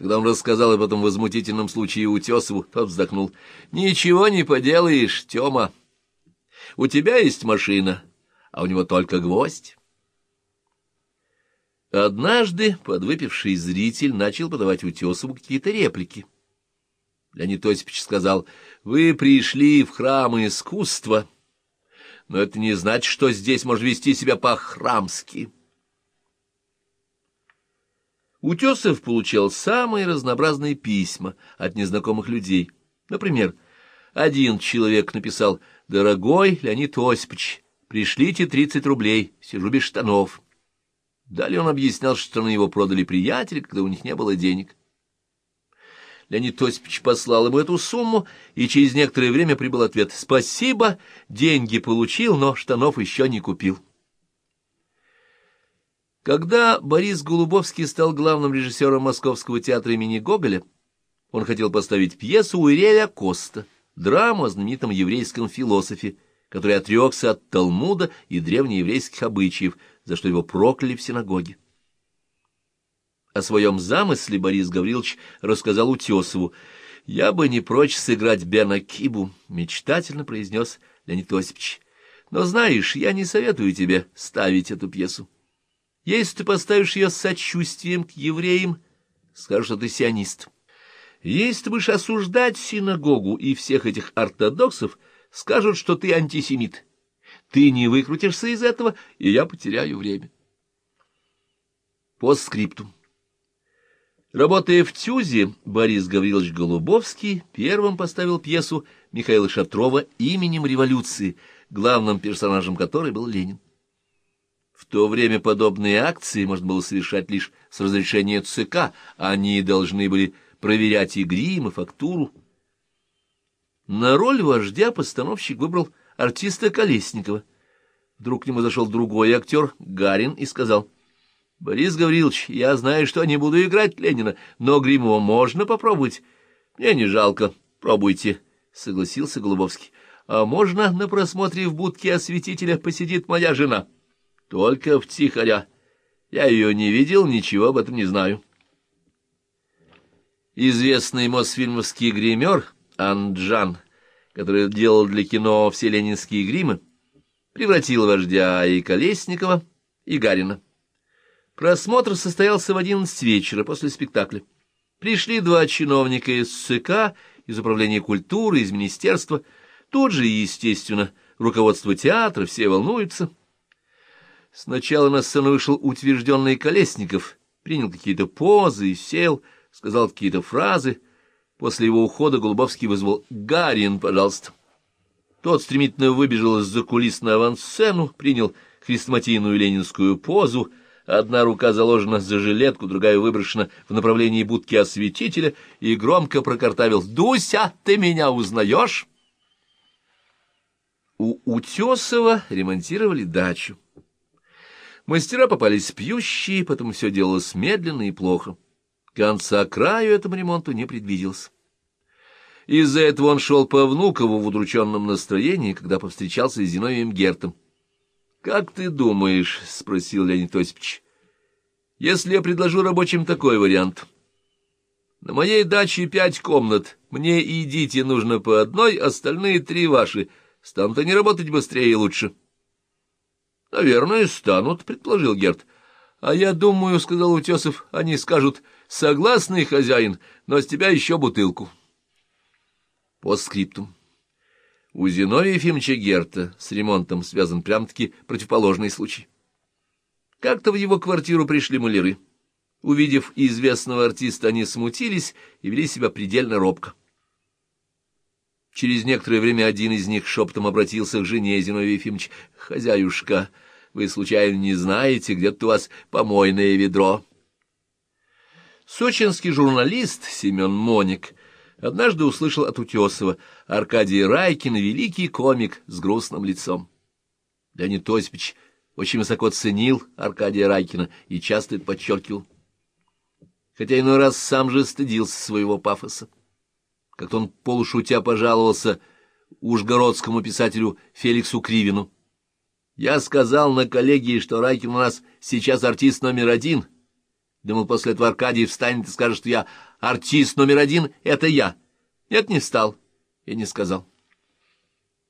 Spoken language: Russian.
Когда он рассказал об этом возмутительном случае Утесову, тот вздохнул. — Ничего не поделаешь, Тёма. У тебя есть машина, а у него только гвоздь. Однажды подвыпивший зритель начал подавать Утесову какие-то реплики. Леонид Осипович сказал, «Вы пришли в храм искусства, но это не значит, что здесь можно вести себя по-храмски». Утесов получал самые разнообразные письма от незнакомых людей. Например, один человек написал «Дорогой Леонид Осипович, пришлите тридцать рублей, сижу без штанов». Далее он объяснял, что на его продали приятели, когда у них не было денег. Леонид Осипович послал ему эту сумму, и через некоторое время прибыл ответ «Спасибо, деньги получил, но штанов еще не купил». Когда Борис Голубовский стал главным режиссером Московского театра имени Гоголя, он хотел поставить пьесу Уиреля Коста, драму о знаменитом еврейском философе, который отрекся от Талмуда и древнееврейских обычаев, за что его прокляли в синагоге. О своем замысле Борис Гаврилович рассказал Утесову. «Я бы не прочь сыграть Бена Кибу», — мечтательно произнес Леонид Осипович. «Но знаешь, я не советую тебе ставить эту пьесу. Если ты поставишь ее с сочувствием к евреям, скажешь, что ты сионист. Если ты будешь осуждать синагогу и всех этих ортодоксов, скажут, что ты антисемит. Ты не выкрутишься из этого, и я потеряю время. По скрипту. Работая в ТЮЗе, Борис Гаврилович Голубовский первым поставил пьесу Михаила Шатрова «Именем революции», главным персонажем которой был Ленин. То время подобные акции можно было совершать лишь с разрешения ЦК, они должны были проверять и грим, и фактуру. На роль вождя постановщик выбрал артиста Колесникова. Вдруг к нему зашел другой актер, Гарин, и сказал — Борис Гаврилович, я знаю, что не буду играть Ленина, но гриму можно попробовать. Мне не жалко, пробуйте, — согласился Голубовский. А можно на просмотре в будке осветителя посидит моя жена? Только втихаря. Я ее не видел, ничего об этом не знаю. Известный мосфильмовский гример Анджан, который делал для кино все ленинские гримы, превратил вождя и Колесникова, и Гарина. Просмотр состоялся в одиннадцать вечера после спектакля. Пришли два чиновника из ЦК, из Управления культуры, из Министерства. Тут же, естественно, руководство театра, все волнуются. Сначала на сцену вышел утвержденный Колесников, принял какие-то позы и сел, сказал какие-то фразы. После его ухода Голубовский вызвал «Гарин, пожалуйста». Тот стремительно выбежал из-за кулис на авансцену, принял хрестоматийную ленинскую позу — Одна рука заложена за жилетку, другая выброшена в направлении будки осветителя, и громко прокартавил «Дуся, ты меня узнаешь?» У Утесова ремонтировали дачу. Мастера попались пьющие, потом все делалось медленно и плохо. Конца краю этому ремонту не предвиделось. Из-за этого он шел по Внукову в удрученном настроении, когда повстречался с Зиновием Гертом. — Как ты думаешь, — спросил Леонид Осипович, — если я предложу рабочим такой вариант? На моей даче пять комнат, мне идите нужно по одной, остальные три ваши. Станут они работать быстрее и лучше. — Наверное, станут, — предположил Герт. — А я думаю, — сказал Утесов, — они скажут, — согласный хозяин, но с тебя еще бутылку. По скриптум. У Зиновия Ефимовича Герта с ремонтом связан прям-таки противоположный случай. Как-то в его квартиру пришли маляры. Увидев известного артиста, они смутились и вели себя предельно робко. Через некоторое время один из них шепотом обратился к жене Зиновия Ефимовича. «Хозяюшка, вы случайно не знаете, где-то у вас помойное ведро?» Сочинский журналист Семен Моник однажды услышал от Утесова Аркадий Райкин, великий комик с грустным лицом. Леонид Осипович очень высоко ценил Аркадия Райкина и часто это подчеркивал. Хотя иной раз сам же стыдился своего пафоса. Как-то он полушутя пожаловался ужгородскому писателю Феликсу Кривину. «Я сказал на коллегии, что Райкин у нас сейчас артист номер один, Думал, после этого Аркадий встанет и скажет, что я артист номер один — это я. Нет, не встал и не сказал.